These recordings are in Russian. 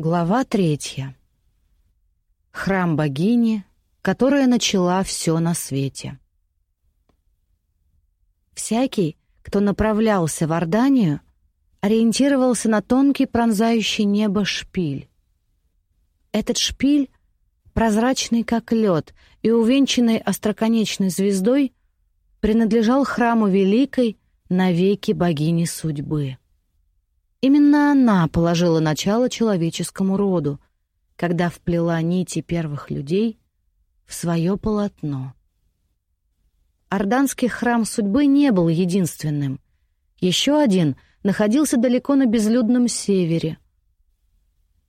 Глава третья. Храм богини, которая начала все на свете. Всякий, кто направлялся в Орданию, ориентировался на тонкий пронзающий небо шпиль. Этот шпиль, прозрачный как лед и увенчанный остроконечной звездой, принадлежал храму великой навеки богини судьбы. Именно она положила начало человеческому роду, когда вплела нити первых людей в свое полотно. Орданский храм судьбы не был единственным. Еще один находился далеко на безлюдном севере,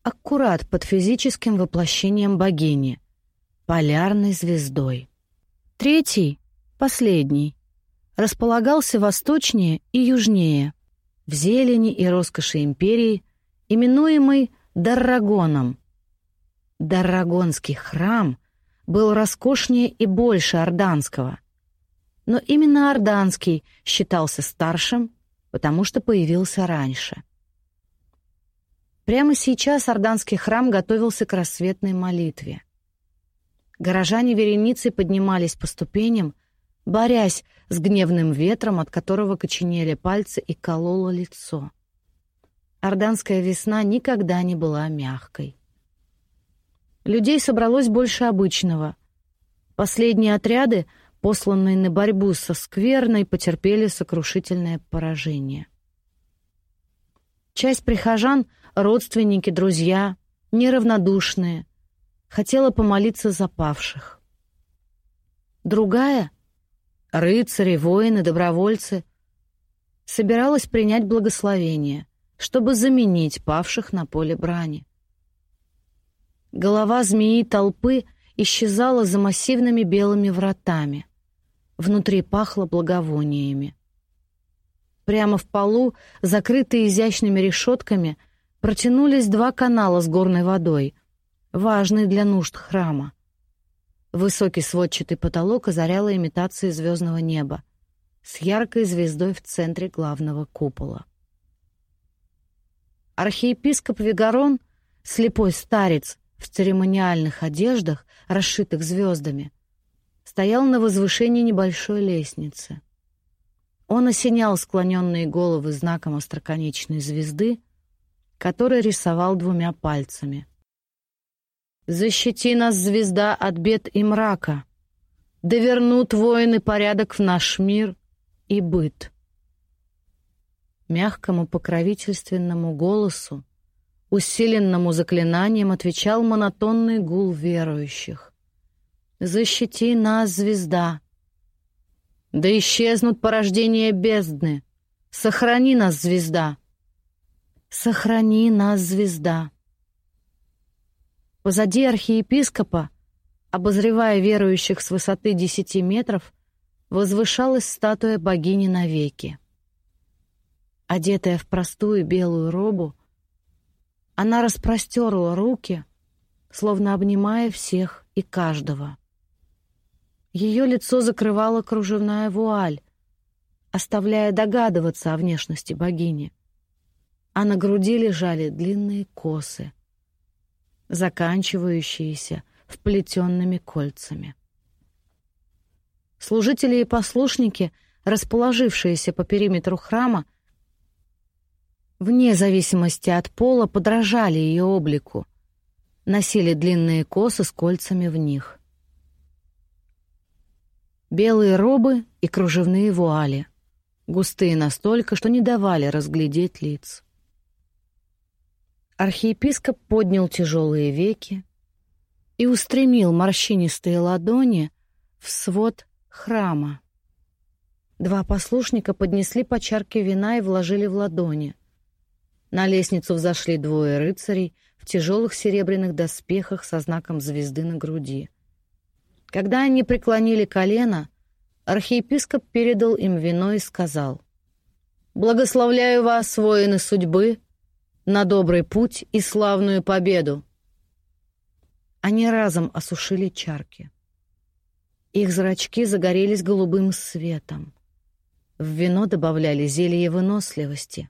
аккурат под физическим воплощением богини, полярной звездой. Третий, последний, располагался восточнее и южнее — в зелени и роскоши империи, именуемый Даррагоном. Даррагонский храм был роскошнее и больше Орданского. Но именно Орданский считался старшим, потому что появился раньше. Прямо сейчас Орданский храм готовился к рассветной молитве. Горожане вереницы поднимались по ступеням, борясь с гневным ветром, от которого коченели пальцы и кололо лицо. Орданская весна никогда не была мягкой. Людей собралось больше обычного. Последние отряды, посланные на борьбу со скверной, потерпели сокрушительное поражение. Часть прихожан, родственники, друзья, неравнодушные, хотела помолиться за павших. Другая — рыцари, воины, добровольцы, собиралась принять благословение, чтобы заменить павших на поле брани. Голова змеи толпы исчезала за массивными белыми вратами. Внутри пахло благовониями. Прямо в полу, закрытые изящными решетками, протянулись два канала с горной водой, важные для нужд храма. Высокий сводчатый потолок озаряла имитация звездного неба с яркой звездой в центре главного купола. Архиепископ Вигарон, слепой старец в церемониальных одеждах, расшитых звездами, стоял на возвышении небольшой лестницы. Он осенял склоненные головы знаком остроконечной звезды, который рисовал двумя пальцами — Защити нас, звезда, от бед и мрака. Да вернут воины порядок в наш мир и быт. Мягкому покровительственному голосу, усиленному заклинанием, отвечал монотонный гул верующих. «Защити нас, звезда!» «Да исчезнут порождения бездны! Сохрани нас, звезда!» «Сохрани нас, звезда!» Позади архиепископа, обозревая верующих с высоты десяти метров, возвышалась статуя богини навеки. Одетая в простую белую робу, она распростерла руки, словно обнимая всех и каждого. Ее лицо закрывала кружевная вуаль, оставляя догадываться о внешности богини. А на груди лежали длинные косы — заканчивающиеся вплетенными кольцами. Служители и послушники, расположившиеся по периметру храма, вне зависимости от пола, подражали ее облику, носили длинные косы с кольцами в них. Белые робы и кружевные вуали, густые настолько, что не давали разглядеть лиц. Архиепископ поднял тяжелые веки и устремил морщинистые ладони в свод храма. Два послушника поднесли по чарке вина и вложили в ладони. На лестницу взошли двое рыцарей в тяжелых серебряных доспехах со знаком звезды на груди. Когда они преклонили колено, архиепископ передал им вино и сказал, «Благословляю вас, воины судьбы, на добрый путь и славную победу. Они разом осушили чарки. Их зрачки загорелись голубым светом. В вино добавляли зелье выносливости.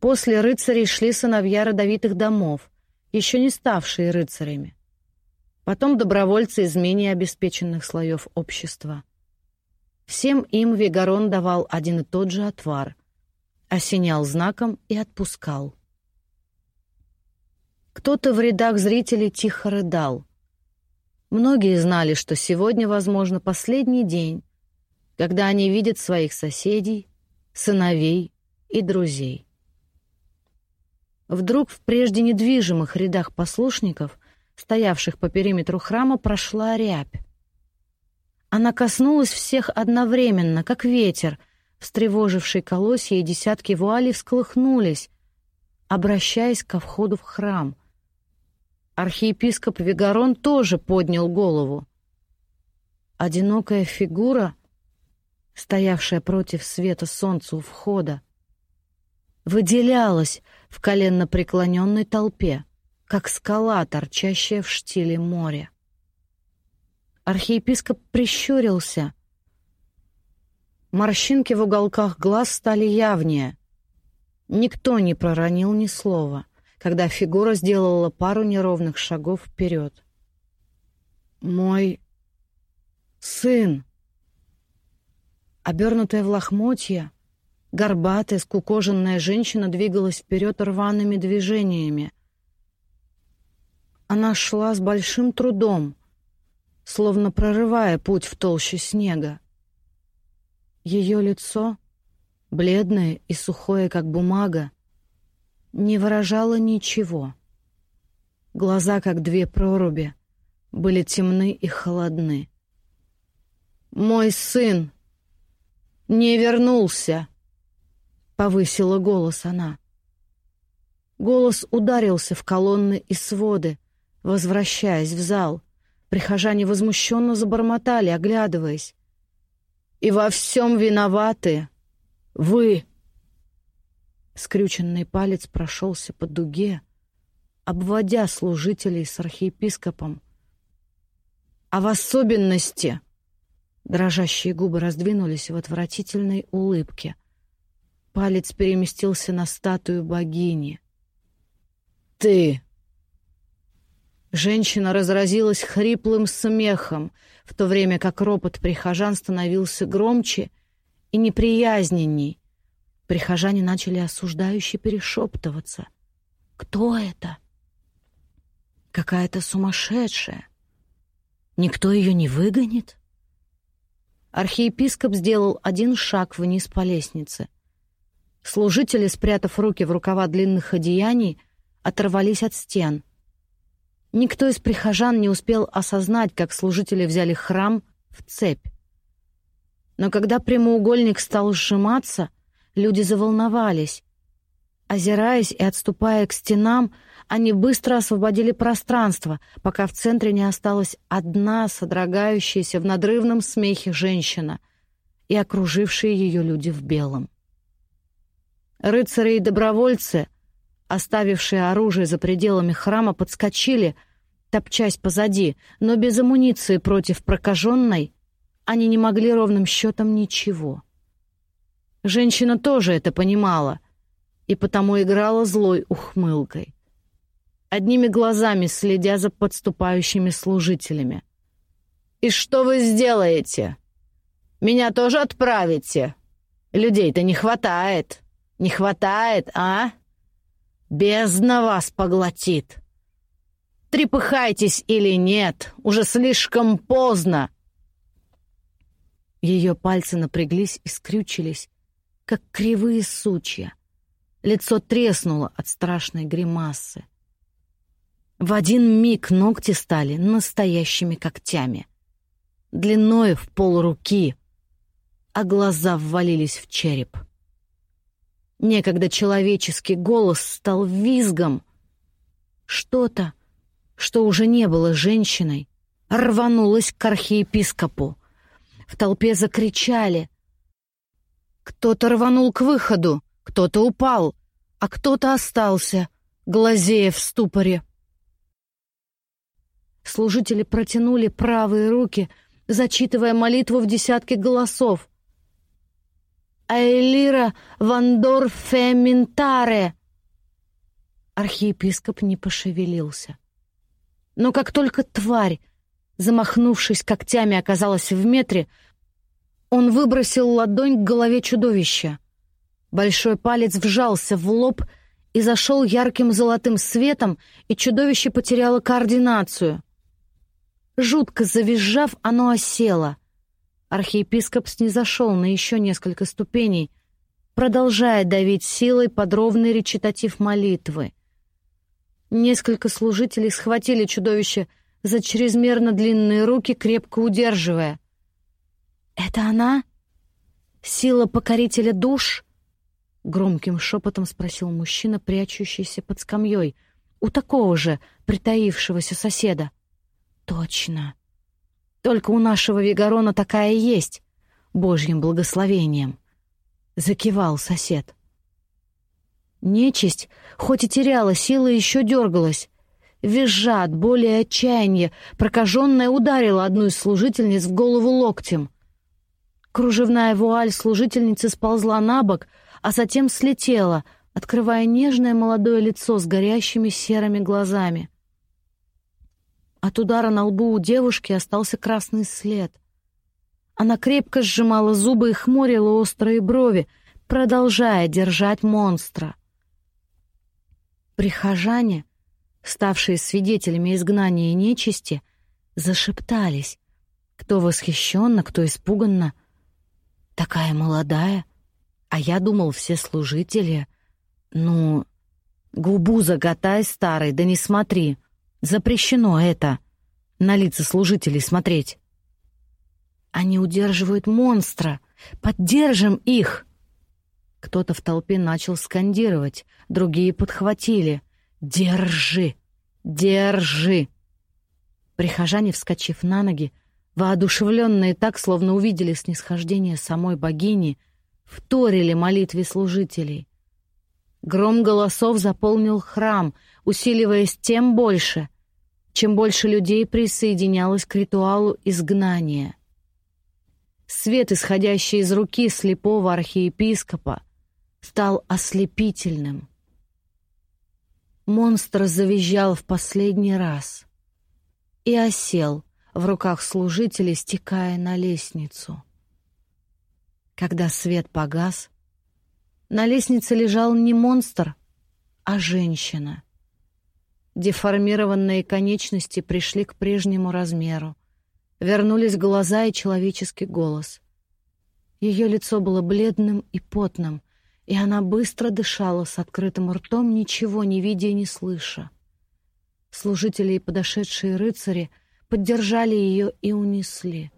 После рыцарей шли сыновья родовитых домов, еще не ставшие рыцарями. Потом добровольцы из менее обеспеченных слоев общества. Всем им Вигарон давал один и тот же отвар, осенял знаком и отпускал. Кто-то в рядах зрителей тихо рыдал. Многие знали, что сегодня, возможно, последний день, когда они видят своих соседей, сыновей и друзей. Вдруг в прежде недвижимых рядах послушников, стоявших по периметру храма, прошла рябь. Она коснулась всех одновременно, как ветер, встревоживший колосья, и десятки вуалей всколыхнулись, обращаясь ко входу в храм. Архиепископ Вигарон тоже поднял голову. Одинокая фигура, стоявшая против света солнца у входа, выделялась в коленно преклоненной толпе, как скала, торчащая в штиле моря. Архиепископ прищурился. Морщинки в уголках глаз стали явнее. Никто не проронил ни слова, когда фигура сделала пару неровных шагов вперед. «Мой сын!» Обернутая в лохмотья, горбатая, скукоженная женщина двигалась вперед рваными движениями. Она шла с большим трудом — словно прорывая путь в толще снега. Ее лицо, бледное и сухое, как бумага, не выражало ничего. Глаза, как две проруби, были темны и холодны. «Мой сын не вернулся!» — повысила голос она. Голос ударился в колонны и своды, возвращаясь в зал. Прихожане возмущенно забормотали, оглядываясь. «И во всем виноваты вы!» Скрюченный палец прошелся по дуге, обводя служителей с архиепископом. «А в особенности...» Дрожащие губы раздвинулись в отвратительной улыбке. Палец переместился на статую богини. «Ты!» Женщина разразилась хриплым смехом, в то время как ропот прихожан становился громче и неприязненней. Прихожане начали осуждающе перешептываться. «Кто это?» «Какая-то сумасшедшая. Никто ее не выгонит?» Архиепископ сделал один шаг вниз по лестнице. Служители, спрятав руки в рукава длинных одеяний, оторвались от стен — Никто из прихожан не успел осознать, как служители взяли храм в цепь. Но когда прямоугольник стал сжиматься, люди заволновались. Озираясь и отступая к стенам, они быстро освободили пространство, пока в центре не осталась одна содрогающаяся в надрывном смехе женщина и окружившие ее люди в белом. Рыцари и добровольцы, оставившие оружие за пределами храма, подскочили, топчась позади, но без амуниции против прокаженной они не могли ровным счетом ничего. Женщина тоже это понимала и потому играла злой ухмылкой, одними глазами следя за подступающими служителями. «И что вы сделаете? Меня тоже отправите? Людей-то не хватает, не хватает, а? Бездна вас поглотит!» Трепыхайтесь или нет, уже слишком поздно. Ее пальцы напряглись и скрючились, как кривые сучья. Лицо треснуло от страшной гримасы. В один миг ногти стали настоящими когтями, длиной в пол руки, а глаза ввалились в череп. Некогда человеческий голос стал визгом. Что-то что уже не было женщиной, рванулась к архиепископу. В толпе закричали. Кто-то рванул к выходу, кто-то упал, а кто-то остался, глазея в ступоре. Служители протянули правые руки, зачитывая молитву в десятки голосов. Айлира Вандор Феминтаре!» Архиепископ не пошевелился. Но как только тварь, замахнувшись когтями, оказалась в метре, он выбросил ладонь к голове чудовища. Большой палец вжался в лоб и зашел ярким золотым светом, и чудовище потеряло координацию. Жутко завизжав, оно осело. Архиепископ снизошел на еще несколько ступеней, продолжая давить силой под ровный речитатив молитвы. Несколько служителей схватили чудовище за чрезмерно длинные руки, крепко удерживая. «Это она? Сила покорителя душ?» Громким шепотом спросил мужчина, прячущийся под скамьей, у такого же притаившегося соседа. «Точно. Только у нашего Вигарона такая есть, божьим благословением», — закивал сосед. Нечисть, хоть и теряла силы, еще дергалась. Визжа от боли и отчаяния, прокаженная ударила одну из служительниц в голову локтем. Кружевная вуаль служительницы сползла на бок — а затем слетела, открывая нежное молодое лицо с горящими серыми глазами. От удара на лбу у девушки остался красный след. Она крепко сжимала зубы и хмурила острые брови, продолжая держать монстра. Прихожане, ставшие свидетелями изгнания нечисти, зашептались, кто восхищенно, кто испуганно. «Такая молодая!» А я думал, все служители... Ну, губу заготай, старый, да не смотри. Запрещено это. На лица служителей смотреть. Они удерживают монстра. Поддержим их. Кто-то в толпе начал скандировать, другие подхватили. «Держи! Держи!» Прихожане, вскочив на ноги, воодушевленные так, словно увидели снисхождение самой богини, вторили молитве служителей. Гром голосов заполнил храм, усиливаясь тем больше, чем больше людей присоединялось к ритуалу изгнания. Свет, исходящий из руки слепого архиепископа, стал ослепительным. Монстр завизжал в последний раз и осел в руках служителей, стекая на лестницу. Когда свет погас, на лестнице лежал не монстр, а женщина. Деформированные конечности пришли к прежнему размеру. Вернулись глаза и человеческий голос. Ее лицо было бледным и потным, и она быстро дышала с открытым ртом, ничего не видя и не слыша. Служители и подошедшие рыцари поддержали ее и унесли.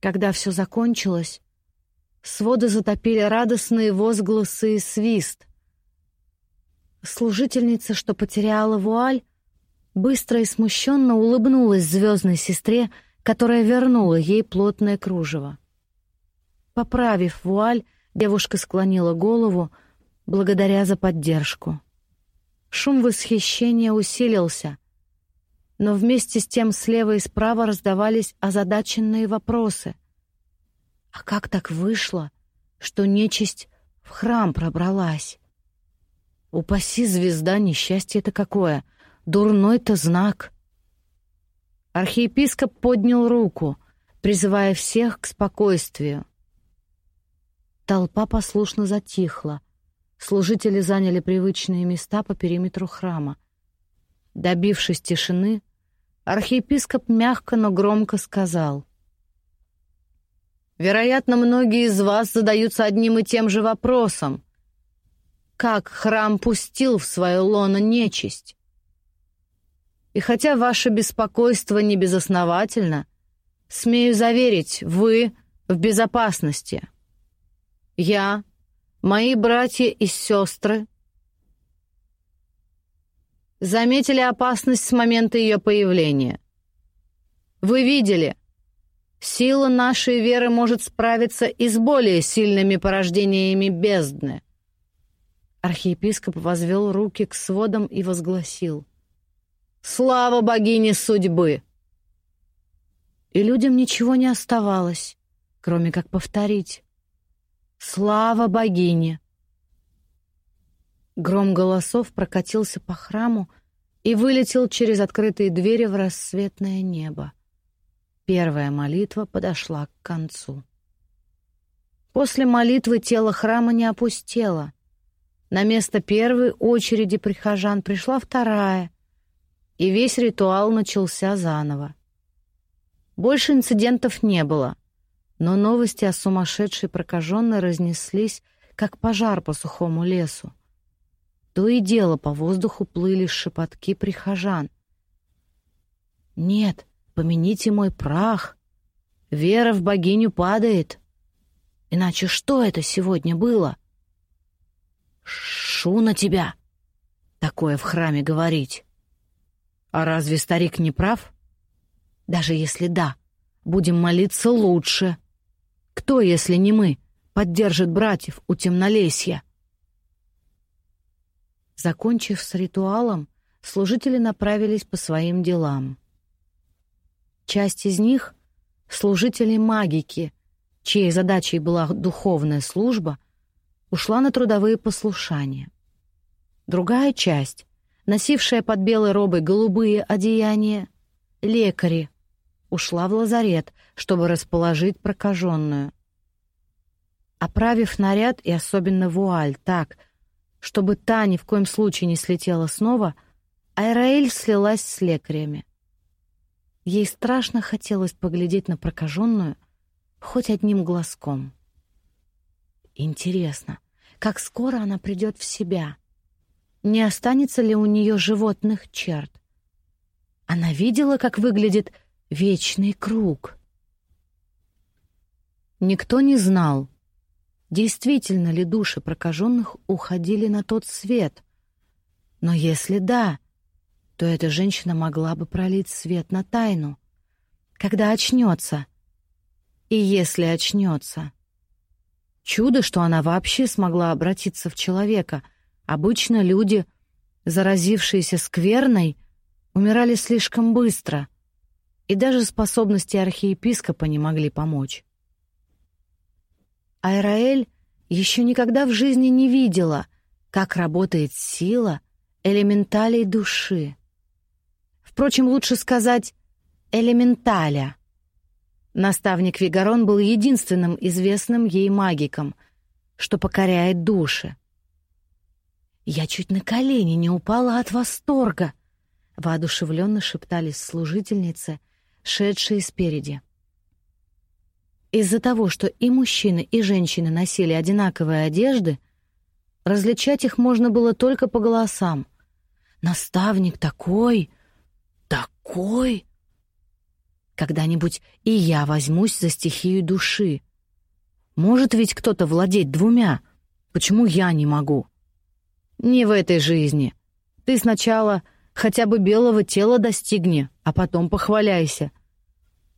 Когда все закончилось, Своды затопили радостные возгласы и свист. Служительница, что потеряла вуаль, быстро и смущенно улыбнулась звездной сестре, которая вернула ей плотное кружево. Поправив вуаль, девушка склонила голову, благодаря за поддержку. Шум восхищения усилился, но вместе с тем слева и справа раздавались озадаченные вопросы. А как так вышло, что нечисть в храм пробралась? Упаси звезда, несчастье это какое! Дурной-то знак! Архиепископ поднял руку, призывая всех к спокойствию. Толпа послушно затихла. Служители заняли привычные места по периметру храма. Добившись тишины, архиепископ мягко, но громко сказал: Вероятно, многие из вас задаются одним и тем же вопросом. Как храм пустил в свое лоно нечисть? И хотя ваше беспокойство не безосновательно, смею заверить, вы в безопасности. Я, мои братья и сестры заметили опасность с момента ее появления. Вы видели, Сила нашей веры может справиться и с более сильными порождениями бездны. Архиепископ возвел руки к сводам и возгласил. «Слава богине судьбы!» И людям ничего не оставалось, кроме как повторить. Слава богине!» Гром голосов прокатился по храму и вылетел через открытые двери в рассветное небо. Первая молитва подошла к концу. После молитвы тело храма не опустело. На место первой очереди прихожан пришла вторая, и весь ритуал начался заново. Больше инцидентов не было, но новости о сумасшедшей прокаженной разнеслись, как пожар по сухому лесу. То и дело по воздуху плыли шепотки прихожан. «Нет, помяните мой прах. Вера в богиню падает. Иначе что это сегодня было? Шу на тебя! Такое в храме говорить. А разве старик не прав? Даже если да, будем молиться лучше. Кто, если не мы, поддержит братьев у темнолесья? Закончив с ритуалом, служители направились по своим делам. Часть из них — служители магики, чьей задачей была духовная служба, ушла на трудовые послушания. Другая часть, носившая под белой робой голубые одеяния, лекари, ушла в лазарет, чтобы расположить прокаженную. Оправив наряд и особенно вуаль так, чтобы та ни в коем случае не слетела снова, Айраэль слилась с лекарями. Ей страшно хотелось поглядеть на прокаженную — хоть одним глазком. Интересно, как скоро она придет в себя? Не останется ли у нее животных черт? Она видела, как выглядит вечный круг. Никто не знал, действительно ли души прокаженных уходили на тот свет. Но если да, то эта женщина могла бы пролить свет на тайну. Когда очнется, и если очнется. Чудо, что она вообще смогла обратиться в человека. Обычно люди, заразившиеся скверной, умирали слишком быстро, и даже способности архиепископа не могли помочь. Айраэль еще никогда в жизни не видела, как работает сила элементалей души. Впрочем, лучше сказать «элементаля», Наставник Вигарон был единственным известным ей магиком, что покоряет души. «Я чуть на колени не упала от восторга», — воодушевленно шептались служительницы, шедшие спереди. Из-за того, что и мужчины, и женщины носили одинаковые одежды, различать их можно было только по голосам. «Наставник такой! Такой!» Когда-нибудь и я возьмусь за стихию души. Может ведь кто-то владеть двумя. Почему я не могу? Не в этой жизни. Ты сначала хотя бы белого тела достигни, а потом похваляйся.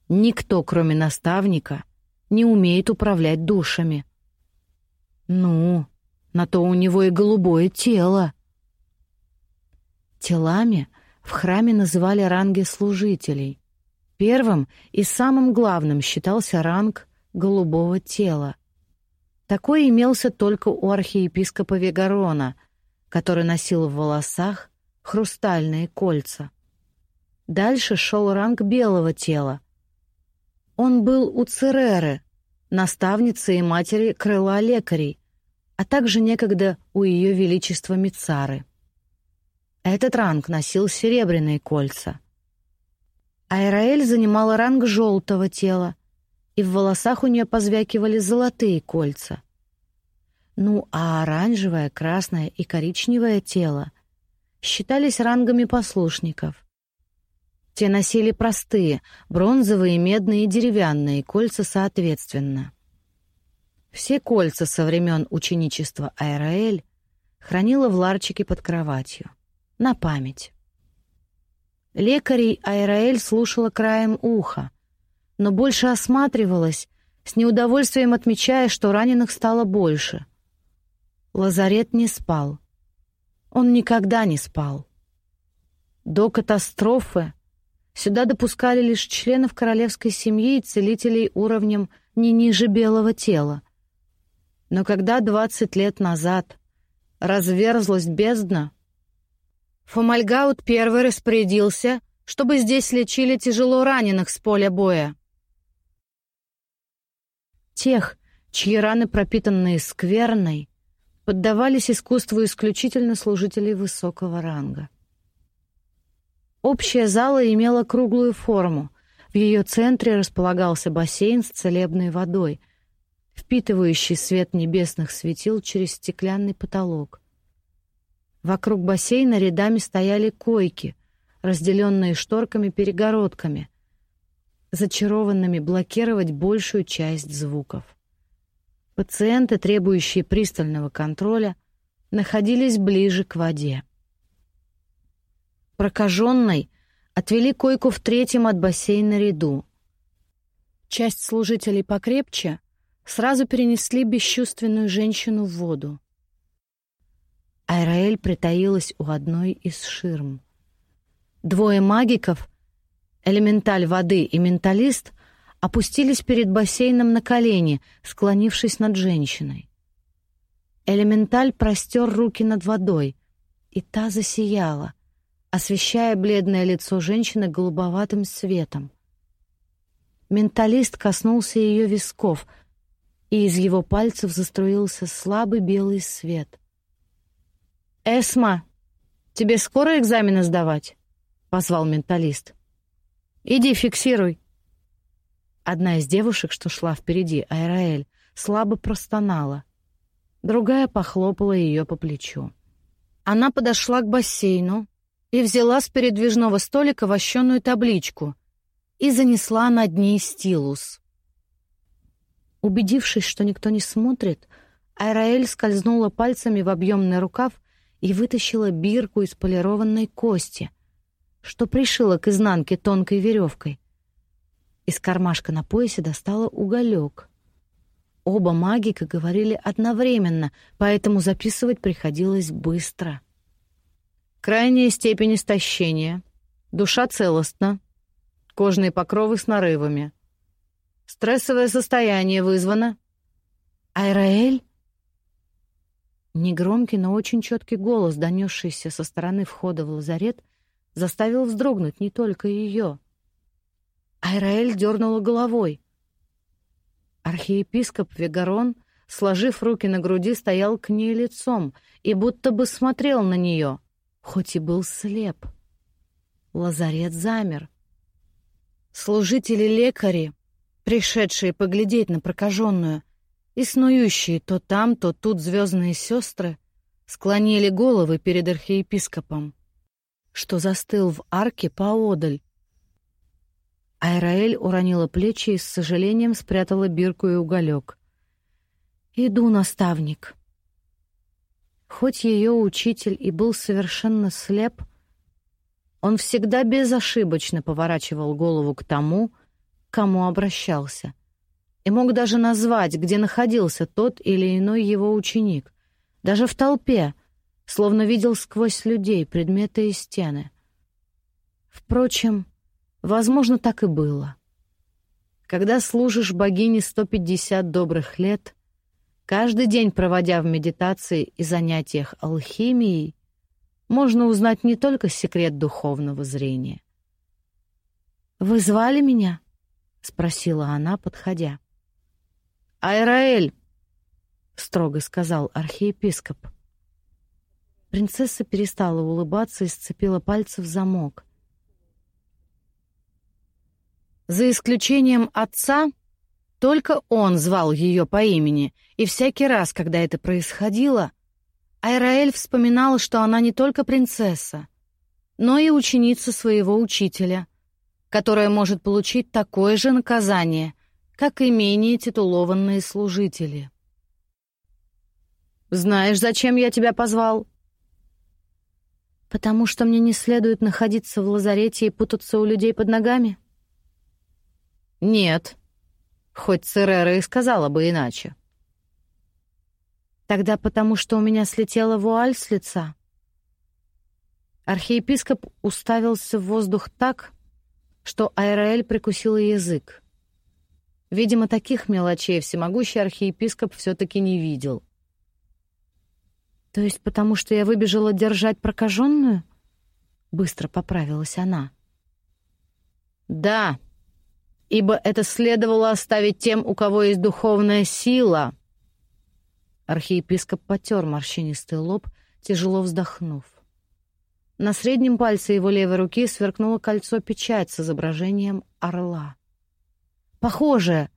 Никто, кроме наставника, не умеет управлять душами. Ну, на то у него и голубое тело. Телами в храме называли ранги служителей. Первым и самым главным считался ранг голубого тела. Такой имелся только у архиепископа Вегарона, который носил в волосах хрустальные кольца. Дальше шел ранг белого тела. Он был у Цереры, наставницы и матери крыла лекарей, а также некогда у ее величества Мицары. Этот ранг носил серебряные кольца. Айраэль занимала ранг желтого тела, и в волосах у нее позвякивали золотые кольца. Ну, а оранжевое, красное и коричневое тело считались рангами послушников. Те носили простые, бронзовые, медные и деревянные кольца соответственно. Все кольца со времен ученичества Айраэль хранила в ларчике под кроватью. На память. Лекарей Айраэль слушала краем уха, но больше осматривалась, с неудовольствием отмечая, что раненых стало больше. Лазарет не спал. Он никогда не спал. До катастрофы сюда допускали лишь членов королевской семьи и целителей уровнем не ниже белого тела. Но когда двадцать лет назад разверзлась бездна, Фомальгаут первый распорядился, чтобы здесь лечили тяжело раненых с поля боя. Тех, чьи раны, пропитанные скверной, поддавались искусству исключительно служителей высокого ранга. Общая зала имела круглую форму. В ее центре располагался бассейн с целебной водой, впитывающий свет небесных светил через стеклянный потолок. Вокруг бассейна рядами стояли койки, разделенные шторками-перегородками, зачарованными блокировать большую часть звуков. Пациенты, требующие пристального контроля, находились ближе к воде. Прокаженной отвели койку в третьем от бассейна ряду. Часть служителей покрепче сразу перенесли бесчувственную женщину в воду. Айраэль притаилась у одной из ширм. Двое магиков, элементаль воды и менталист, опустились перед бассейном на колени, склонившись над женщиной. Элементаль простер руки над водой, и та засияла, освещая бледное лицо женщины голубоватым светом. Менталист коснулся ее висков, и из его пальцев заструился слабый белый свет. «Эсма, тебе скоро экзамены сдавать?» — позвал менталист. «Иди, фиксируй». Одна из девушек, что шла впереди, Айраэль, слабо простонала. Другая похлопала ее по плечу. Она подошла к бассейну и взяла с передвижного столика вощеную табличку и занесла над ней стилус. Убедившись, что никто не смотрит, Айраэль скользнула пальцами в объемный рукав и вытащила бирку из полированной кости, что пришила к изнанке тонкой веревкой. Из кармашка на поясе достала уголек. Оба магика говорили одновременно, поэтому записывать приходилось быстро. Крайняя степень истощения. Душа целостна. Кожные покровы с нарывами. Стрессовое состояние вызвано. Айраэль? Негромкий, но очень четкий голос, донесшийся со стороны входа в лазарет, заставил вздрогнуть не только ее. Айраэль дернула головой. Архиепископ Вегарон, сложив руки на груди, стоял к ней лицом и будто бы смотрел на нее, хоть и был слеп. Лазарет замер. Служители-лекари, пришедшие поглядеть на прокаженную, и снующие то там, то тут звездные сестры склонили головы перед архиепископом, что застыл в арке поодаль. Айраэль уронила плечи и с сожалением спрятала бирку и уголек. «Иду, наставник». Хоть ее учитель и был совершенно слеп, он всегда безошибочно поворачивал голову к тому, к кому обращался — и мог даже назвать, где находился тот или иной его ученик, даже в толпе, словно видел сквозь людей, предметы и стены. Впрочем, возможно, так и было. Когда служишь богине 150 добрых лет, каждый день проводя в медитации и занятиях алхимией, можно узнать не только секрет духовного зрения. «Вы звали меня?» — спросила она, подходя. «Айраэль!» — строго сказал архиепископ. Принцесса перестала улыбаться и сцепила пальцы в замок. За исключением отца, только он звал ее по имени, и всякий раз, когда это происходило, Айраэль вспоминала, что она не только принцесса, но и ученица своего учителя, которая может получить такое же наказание — как и менее титулованные служители. «Знаешь, зачем я тебя позвал?» «Потому что мне не следует находиться в лазарете и путаться у людей под ногами?» «Нет», хоть Церера и сказала бы иначе. «Тогда потому, что у меня слетела вуаль с лица?» Архиепископ уставился в воздух так, что Айраэль прикусила язык. Видимо, таких мелочей всемогущий архиепископ все-таки не видел. «То есть потому, что я выбежала держать прокаженную?» Быстро поправилась она. «Да, ибо это следовало оставить тем, у кого есть духовная сила». Архиепископ потер морщинистый лоб, тяжело вздохнув. На среднем пальце его левой руки сверкнуло кольцо-печать с изображением орла. Похожее,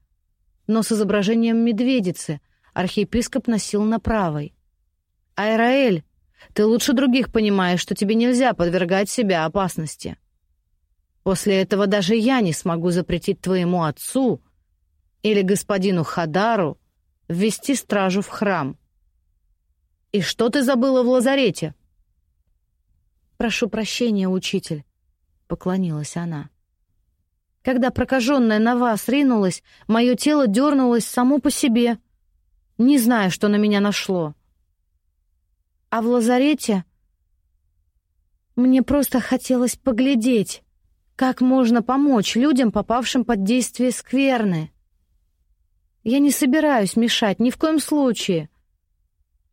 но с изображением медведицы архиепископ носил на правой. «Айраэль, ты лучше других понимаешь, что тебе нельзя подвергать себя опасности. После этого даже я не смогу запретить твоему отцу или господину Хадару ввести стражу в храм. И что ты забыла в лазарете?» «Прошу прощения, учитель», — поклонилась она. Когда прокаженная на вас ринулась, мое тело дернулось само по себе. Не знаю, что на меня нашло. А в лазарете мне просто хотелось поглядеть, как можно помочь людям, попавшим под действие скверны. Я не собираюсь мешать ни в коем случае.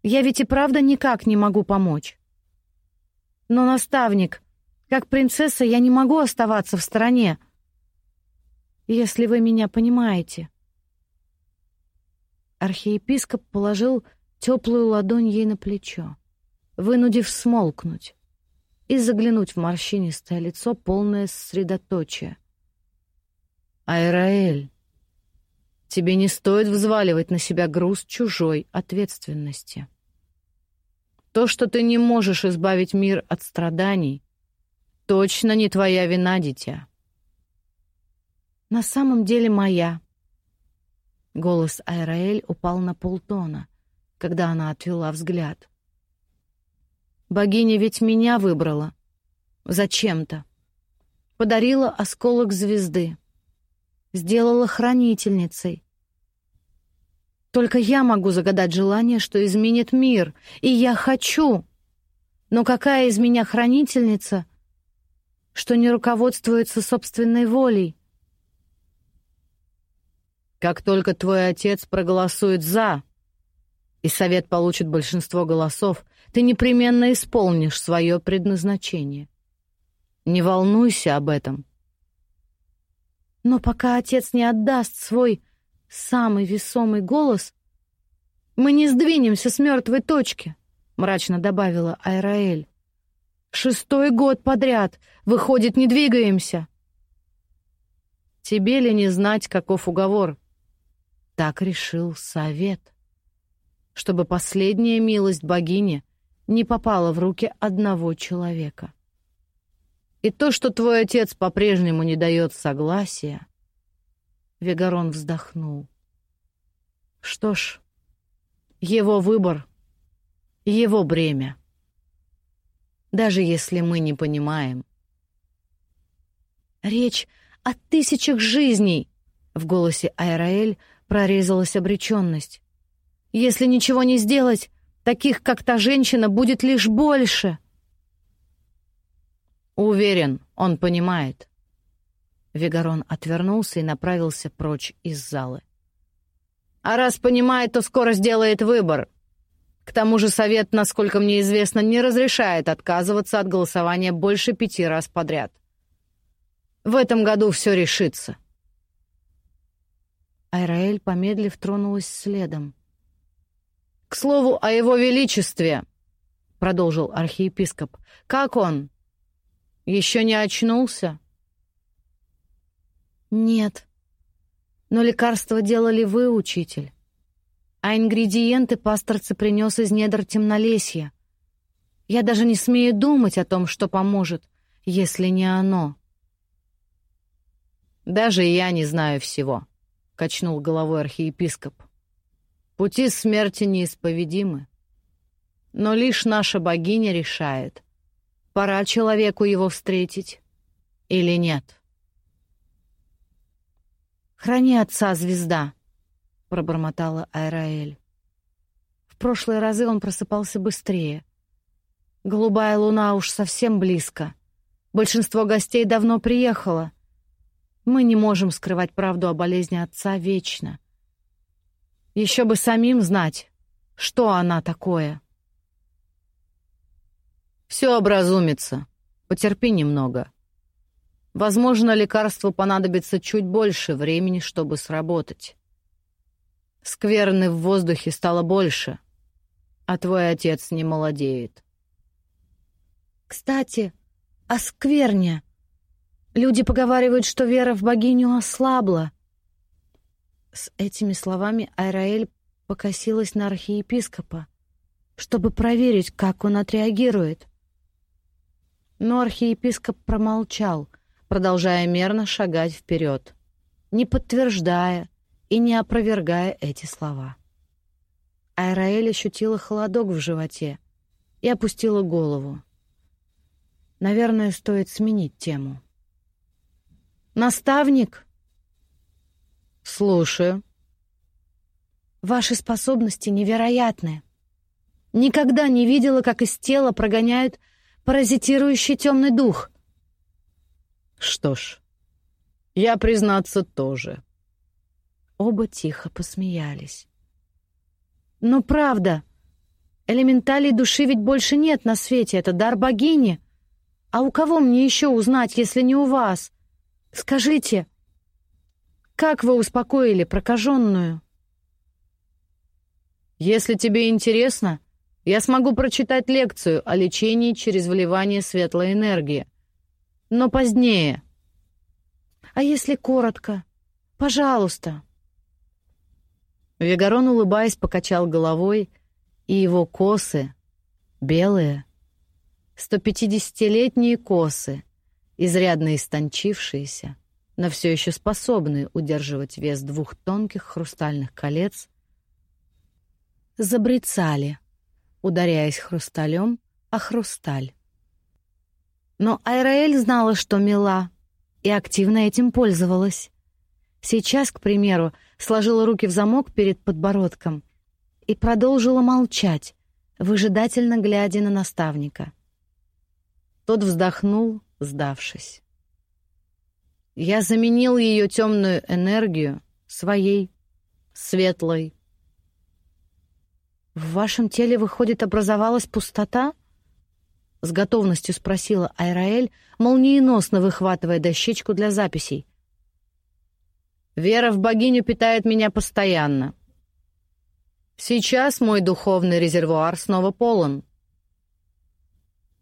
Я ведь и правда никак не могу помочь. Но, наставник, как принцесса я не могу оставаться в стороне если вы меня понимаете. Архиепископ положил теплую ладонь ей на плечо, вынудив смолкнуть и заглянуть в морщинистое лицо, полное сосредоточия. «Айраэль, тебе не стоит взваливать на себя груз чужой ответственности. То, что ты не можешь избавить мир от страданий, точно не твоя вина, дитя» на самом деле моя. Голос Айраэль упал на полтона, когда она отвела взгляд. Богиня ведь меня выбрала. Зачем-то. Подарила осколок звезды. Сделала хранительницей. Только я могу загадать желание, что изменит мир, и я хочу. Но какая из меня хранительница, что не руководствуется собственной волей? Как только твой отец проголосует «за», и совет получит большинство голосов, ты непременно исполнишь свое предназначение. Не волнуйся об этом. Но пока отец не отдаст свой самый весомый голос, мы не сдвинемся с мертвой точки, мрачно добавила Айраэль. Шестой год подряд, выходит, не двигаемся. Тебе ли не знать, каков уговор? Так решил совет. Чтобы последняя милость богини не попала в руки одного человека. И то, что твой отец по-прежнему не дает согласия... Вегарон вздохнул. Что ж, его выбор, его бремя. Даже если мы не понимаем. Речь о тысячах жизней, в голосе Айраэль прорезалась обреченность. Если ничего не сделать, таких, как та женщина, будет лишь больше. Уверен, он понимает. Вегарон отвернулся и направился прочь из залы. А раз понимает, то скоро сделает выбор. К тому же совет, насколько мне известно, не разрешает отказываться от голосования больше пяти раз подряд. В этом году все решится. Айраэль, помедлив, тронулась следом. «К слову о его величестве!» — продолжил архиепископ. «Как он? Еще не очнулся?» «Нет. Но лекарство делали вы, учитель. А ингредиенты пасторцы принес из недр темнолесья. Я даже не смею думать о том, что поможет, если не оно». «Даже я не знаю всего», — качнул головой архиепископ. «Пути смерти неисповедимы. Но лишь наша богиня решает, пора человеку его встретить или нет». «Храни отца, звезда!» — пробормотала Айраэль. В прошлые разы он просыпался быстрее. Голубая луна уж совсем близко. Большинство гостей давно приехало. Мы не можем скрывать правду о болезни отца вечно. Еще бы самим знать, что она такое. Все образумится. Потерпи немного. Возможно, лекарству понадобится чуть больше времени, чтобы сработать. Скверны в воздухе стало больше, а твой отец не молодеет. Кстати, о скверне. Люди поговаривают, что вера в богиню ослабла. С этими словами Айраэль покосилась на архиепископа, чтобы проверить, как он отреагирует. Но архиепископ промолчал, продолжая мерно шагать вперед, не подтверждая и не опровергая эти слова. Айраэль ощутила холодок в животе и опустила голову. Наверное, стоит сменить тему. «Наставник!» «Слушаю». «Ваши способности невероятны. Никогда не видела, как из тела прогоняют паразитирующий темный дух. Что ж, я, признаться, тоже. Оба тихо посмеялись. Но правда, элементалей души ведь больше нет на свете, это дар богини. А у кого мне еще узнать, если не у вас? Скажите, как вы успокоили прокаженную? Если тебе интересно, я смогу прочитать лекцию о лечении через вливание светлой энергии. Но позднее. А если коротко? Пожалуйста. Вегарон, улыбаясь, покачал головой, и его косы, белые, 150-летние косы, изрядно истончившиеся, но все еще способные удерживать вес двух тонких хрустальных колец, забрицали — ударяясь хрусталем о хрусталь. Но Айраэль знала, что мила, и активно этим пользовалась. Сейчас, к примеру, сложила руки в замок перед подбородком и продолжила молчать, выжидательно глядя на наставника. Тот вздохнул, сдавшись. Я заменил ее темную энергию своей, светлой, «В вашем теле, выходит, образовалась пустота?» С готовностью спросила Айраэль, молниеносно выхватывая дощечку для записей. «Вера в богиню питает меня постоянно. Сейчас мой духовный резервуар снова полон».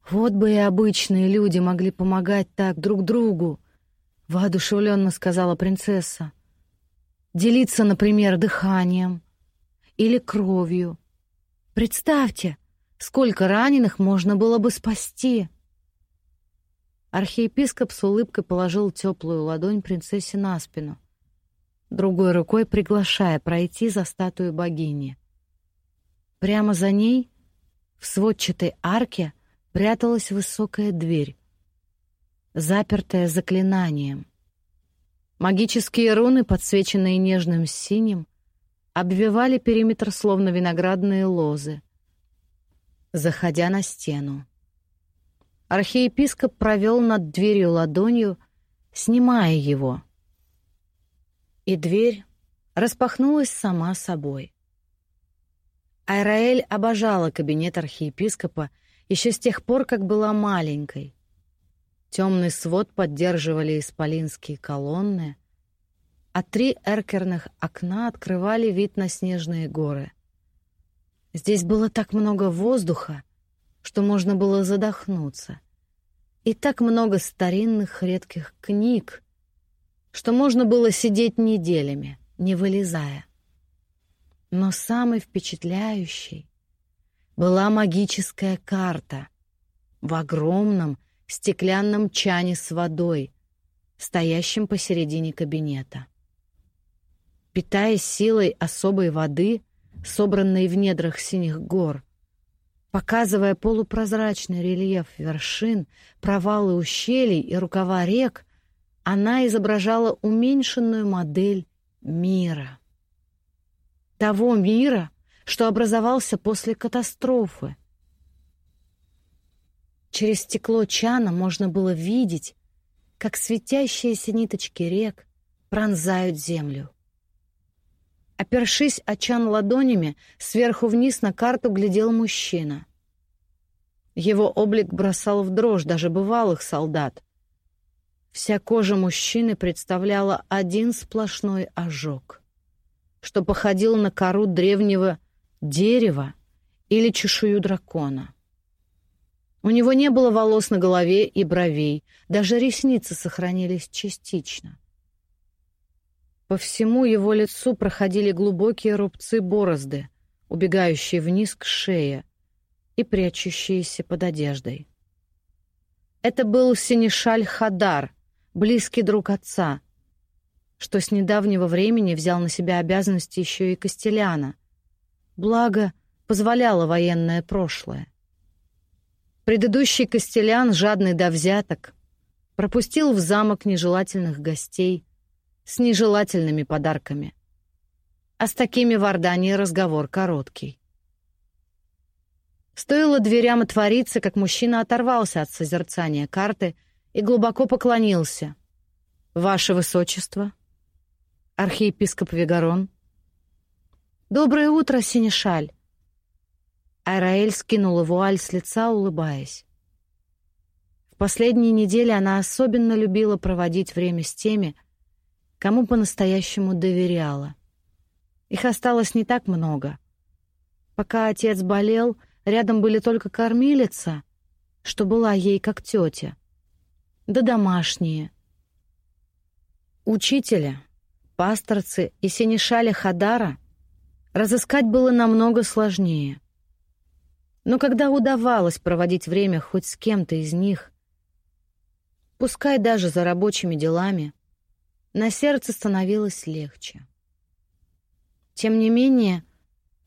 «Вот бы и обычные люди могли помогать так друг другу», — воодушевленно сказала принцесса. «Делиться, например, дыханием или кровью» Представьте, сколько раненых можно было бы спасти. Архиепископ с улыбкой положил теплую ладонь принцессе на спину, другой рукой приглашая пройти за статую богини. Прямо за ней, в сводчатой арке, пряталась высокая дверь, запертая заклинанием. Магические руны, подсвеченные нежным синим, обвивали периметр словно виноградные лозы, заходя на стену. Архиепископ провел над дверью ладонью, снимая его. И дверь распахнулась сама собой. Айраэль обожала кабинет архиепископа еще с тех пор, как была маленькой. Темный свод поддерживали исполинские колонны, а три эркерных окна открывали вид на снежные горы. Здесь было так много воздуха, что можно было задохнуться, и так много старинных редких книг, что можно было сидеть неделями, не вылезая. Но самой впечатляющей была магическая карта в огромном стеклянном чане с водой, стоящем посередине кабинета. Питаясь силой особой воды, собранной в недрах синих гор, показывая полупрозрачный рельеф вершин, провалы ущелий и рукава рек, она изображала уменьшенную модель мира. Того мира, что образовался после катастрофы. Через стекло чана можно было видеть, как светящиеся ниточки рек пронзают землю. Опершись о чан ладонями, сверху вниз на карту глядел мужчина. Его облик бросал в дрожь даже бывалых солдат. Вся кожа мужчины представляла один сплошной ожог, что походил на кору древнего дерева или чешую дракона. У него не было волос на голове и бровей, даже ресницы сохранились частично. По всему его лицу проходили глубокие рубцы-борозды, убегающие вниз к шее и прячущиеся под одеждой. Это был Синишаль Хадар, близкий друг отца, что с недавнего времени взял на себя обязанности еще и Костеляна. Благо, позволяло военное прошлое. Предыдущий Костелян, жадный до взяток, пропустил в замок нежелательных гостей с нежелательными подарками. А с такими в Ордании разговор короткий. Стоило дверям отвориться, как мужчина оторвался от созерцания карты и глубоко поклонился. «Ваше Высочество!» Архиепископ Вегарон. «Доброе утро, Синишаль!» Айраэль скинула вуаль с лица, улыбаясь. В последние недели она особенно любила проводить время с теми, кому по-настоящему доверяла. Их осталось не так много. Пока отец болел, рядом были только кормилица, что была ей как тетя, да домашние. Учителя, пасторцы и синешаля Хадара разыскать было намного сложнее. Но когда удавалось проводить время хоть с кем-то из них, пускай даже за рабочими делами, на сердце становилось легче. Тем не менее,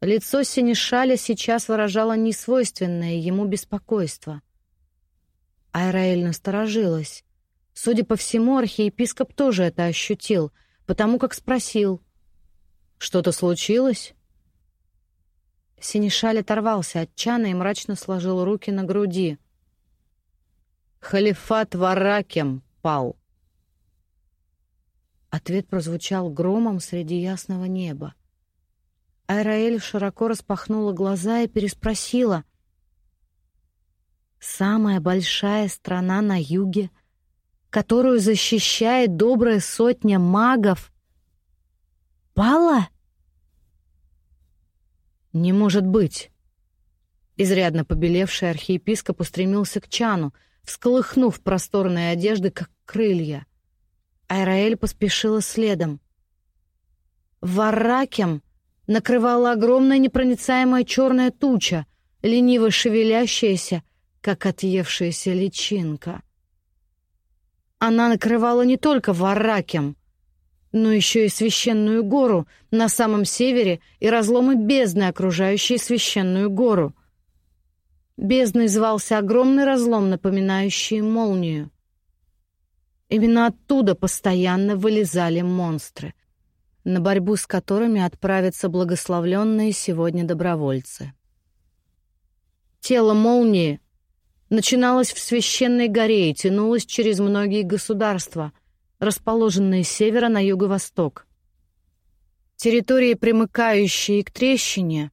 лицо Синишаля сейчас выражало несвойственное ему беспокойство. Айраэль насторожилась. Судя по всему, архиепископ тоже это ощутил, потому как спросил. «Что-то случилось?» Синишаль оторвался от чана и мрачно сложил руки на груди. «Халифат Варакем пал». Ответ прозвучал громом среди ясного неба. Айраэль широко распахнула глаза и переспросила. «Самая большая страна на юге, которую защищает добрая сотня магов, пала?» «Не может быть!» Изрядно побелевший архиепископ устремился к чану, всколыхнув просторные одежды, как крылья. Айраэль поспешила следом. Варакем накрывала огромная непроницаемая черная туча, лениво шевелящаяся, как отъевшаяся личинка. Она накрывала не только Варакем, но еще и священную гору на самом севере и разломы бездны, окружающие священную гору. Бездной звался огромный разлом, напоминающий молнию. Именно оттуда постоянно вылезали монстры, на борьбу с которыми отправятся благословленные сегодня добровольцы. Тело молнии начиналось в священной горе и тянулось через многие государства — расположенные с севера на юго-восток. Территории, примыкающие к трещине,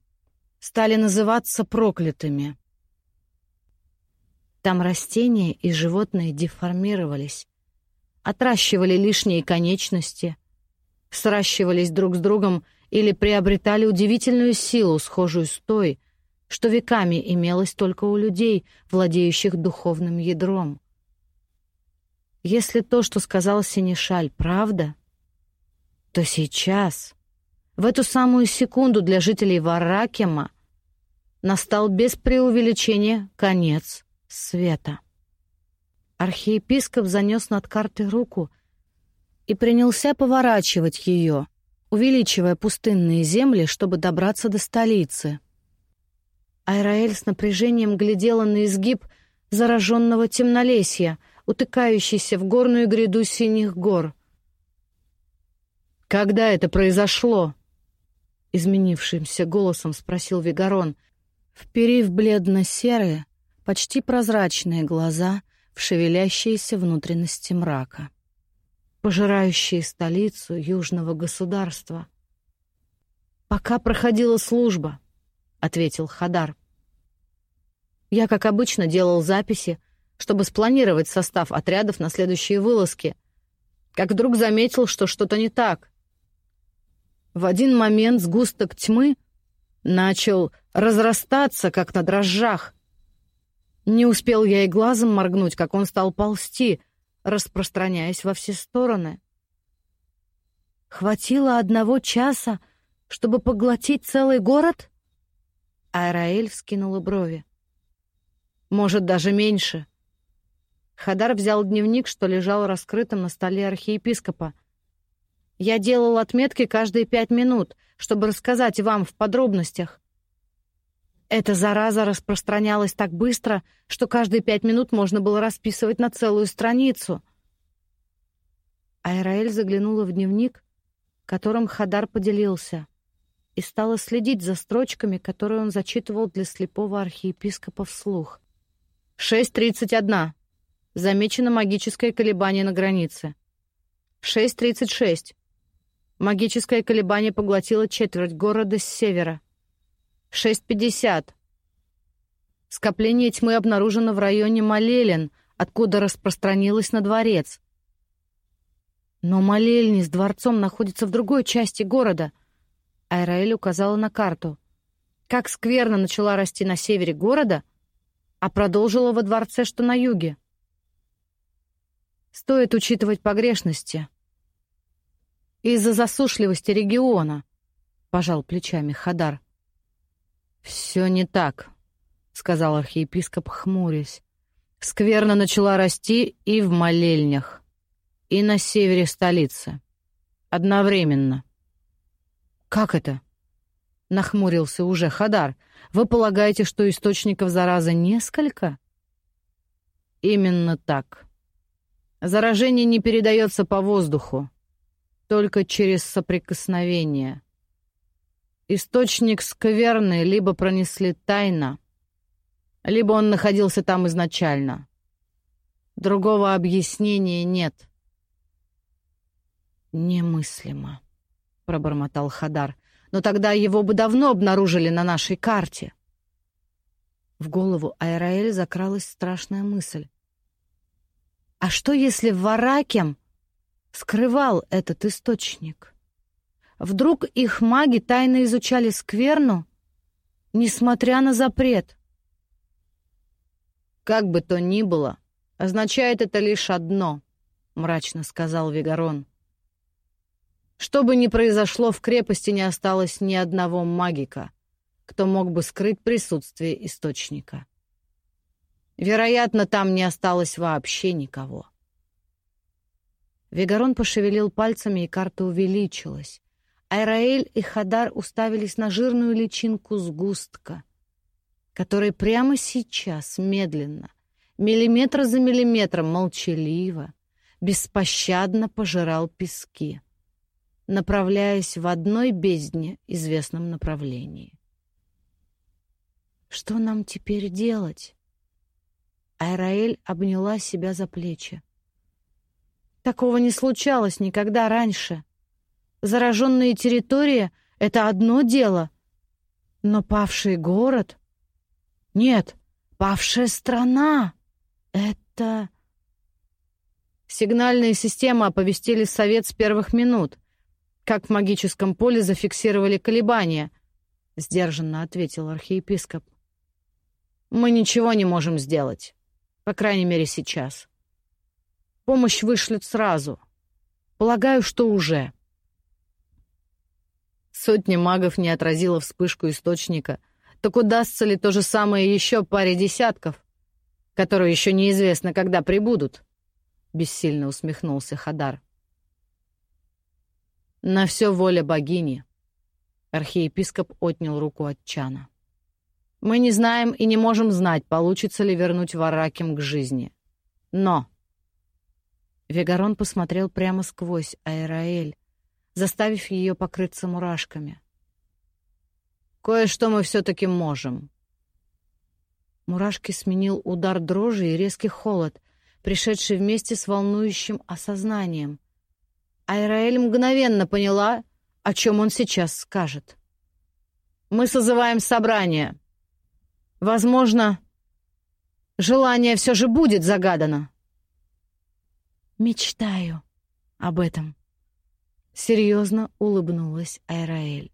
стали называться проклятыми. Там растения и животные деформировались, отращивали лишние конечности, сращивались друг с другом или приобретали удивительную силу, схожую с той, что веками имелась только у людей, владеющих духовным ядром. Если то, что сказал Синишаль, правда, то сейчас, в эту самую секунду для жителей Варакема, настал без преувеличения конец света. Архиепископ занес над картой руку и принялся поворачивать ее, увеличивая пустынные земли, чтобы добраться до столицы. Айраэль с напряжением глядела на изгиб зараженного темнолесья — утыкающийся в горную гряду синих гор. «Когда это произошло?» — изменившимся голосом спросил Вигарон, вперив бледно-серые, почти прозрачные глаза в шевелящиеся внутренности мрака, пожирающие столицу южного государства. «Пока проходила служба», — ответил Хадар. «Я, как обычно, делал записи, чтобы спланировать состав отрядов на следующие вылазки, как вдруг заметил, что что-то не так. В один момент сгусток тьмы начал разрастаться, как на дрожжах. Не успел я и глазом моргнуть, как он стал ползти, распространяясь во все стороны. Хватило одного часа, чтобы поглотить целый город? Айраэль вскинула брови. Может, даже меньше. Хадар взял дневник, что лежал раскрытым на столе архиепископа. Я делал отметки каждые пять минут, чтобы рассказать вам в подробностях. Эта зараза распространялась так быстро, что каждые пять минут можно было расписывать на целую страницу. Айраэль заглянула в дневник, которым Хадар поделился, и стала следить за строчками, которые он зачитывал для слепого архиепископа вслух. «6.31. Замечено магическое колебание на границе. 6.36. Магическое колебание поглотило четверть города с севера. 6.50. Скопление тьмы обнаружено в районе Малелин, откуда распространилось на дворец. Но молельни с дворцом находится в другой части города. Айраэль указала на карту. Как скверно начала расти на севере города, а продолжила во дворце, что на юге. Стоит учитывать погрешности. Из-за засушливости региона, пожал плечами Хадар. «Все не так», — сказал архиепископ, хмурясь. «Скверно начала расти и в молельнях, и на севере столицы. Одновременно». «Как это?» — нахмурился уже Хадар. «Вы полагаете, что источников заразы несколько?» «Именно так. Заражение не передается по воздуху, только через соприкосновение». Источник скверны либо пронесли тайно, либо он находился там изначально. Другого объяснения нет. «Немыслимо», — пробормотал Хадар. «Но тогда его бы давно обнаружили на нашей карте». В голову Айраэль закралась страшная мысль. «А что, если Варакем скрывал этот источник?» Вдруг их маги тайно изучали скверну, несмотря на запрет. «Как бы то ни было, означает это лишь одно», — мрачно сказал Вигарон. «Что бы ни произошло, в крепости не осталось ни одного магика, кто мог бы скрыть присутствие источника. Вероятно, там не осталось вообще никого». Вигарон пошевелил пальцами, и карта увеличилась. Айраэль и Хадар уставились на жирную личинку сгустка, который прямо сейчас, медленно, миллиметр за миллиметром, молчаливо, беспощадно пожирал пески, направляясь в одной бездне известном направлении. «Что нам теперь делать?» Айраэль обняла себя за плечи. «Такого не случалось никогда раньше». Зараженные территории — это одно дело. Но павший город... Нет, павшая страна — это... Сигнальные системы оповестили совет с первых минут. Как в магическом поле зафиксировали колебания, — сдержанно ответил архиепископ. Мы ничего не можем сделать. По крайней мере, сейчас. Помощь вышлют сразу. Полагаю, что уже. Сотни магов не отразила вспышку источника. Так удастся ли то же самое еще паре десятков, которые еще неизвестно, когда прибудут? Бессильно усмехнулся Хадар. На все воля богини. Архиепископ отнял руку от Чана. Мы не знаем и не можем знать, получится ли вернуть Вараким к жизни. Но... Вегарон посмотрел прямо сквозь Аэраэль, заставив ее покрыться мурашками. «Кое-что мы все-таки можем». Мурашки сменил удар дрожи и резкий холод. пришедший вместе с волнующим осознанием. Айраэль мгновенно поняла, о чем он сейчас скажет. «Мы созываем собрание. Возможно, желание все же будет загадано». «Мечтаю об этом», — серьезно улыбнулась Айраэль.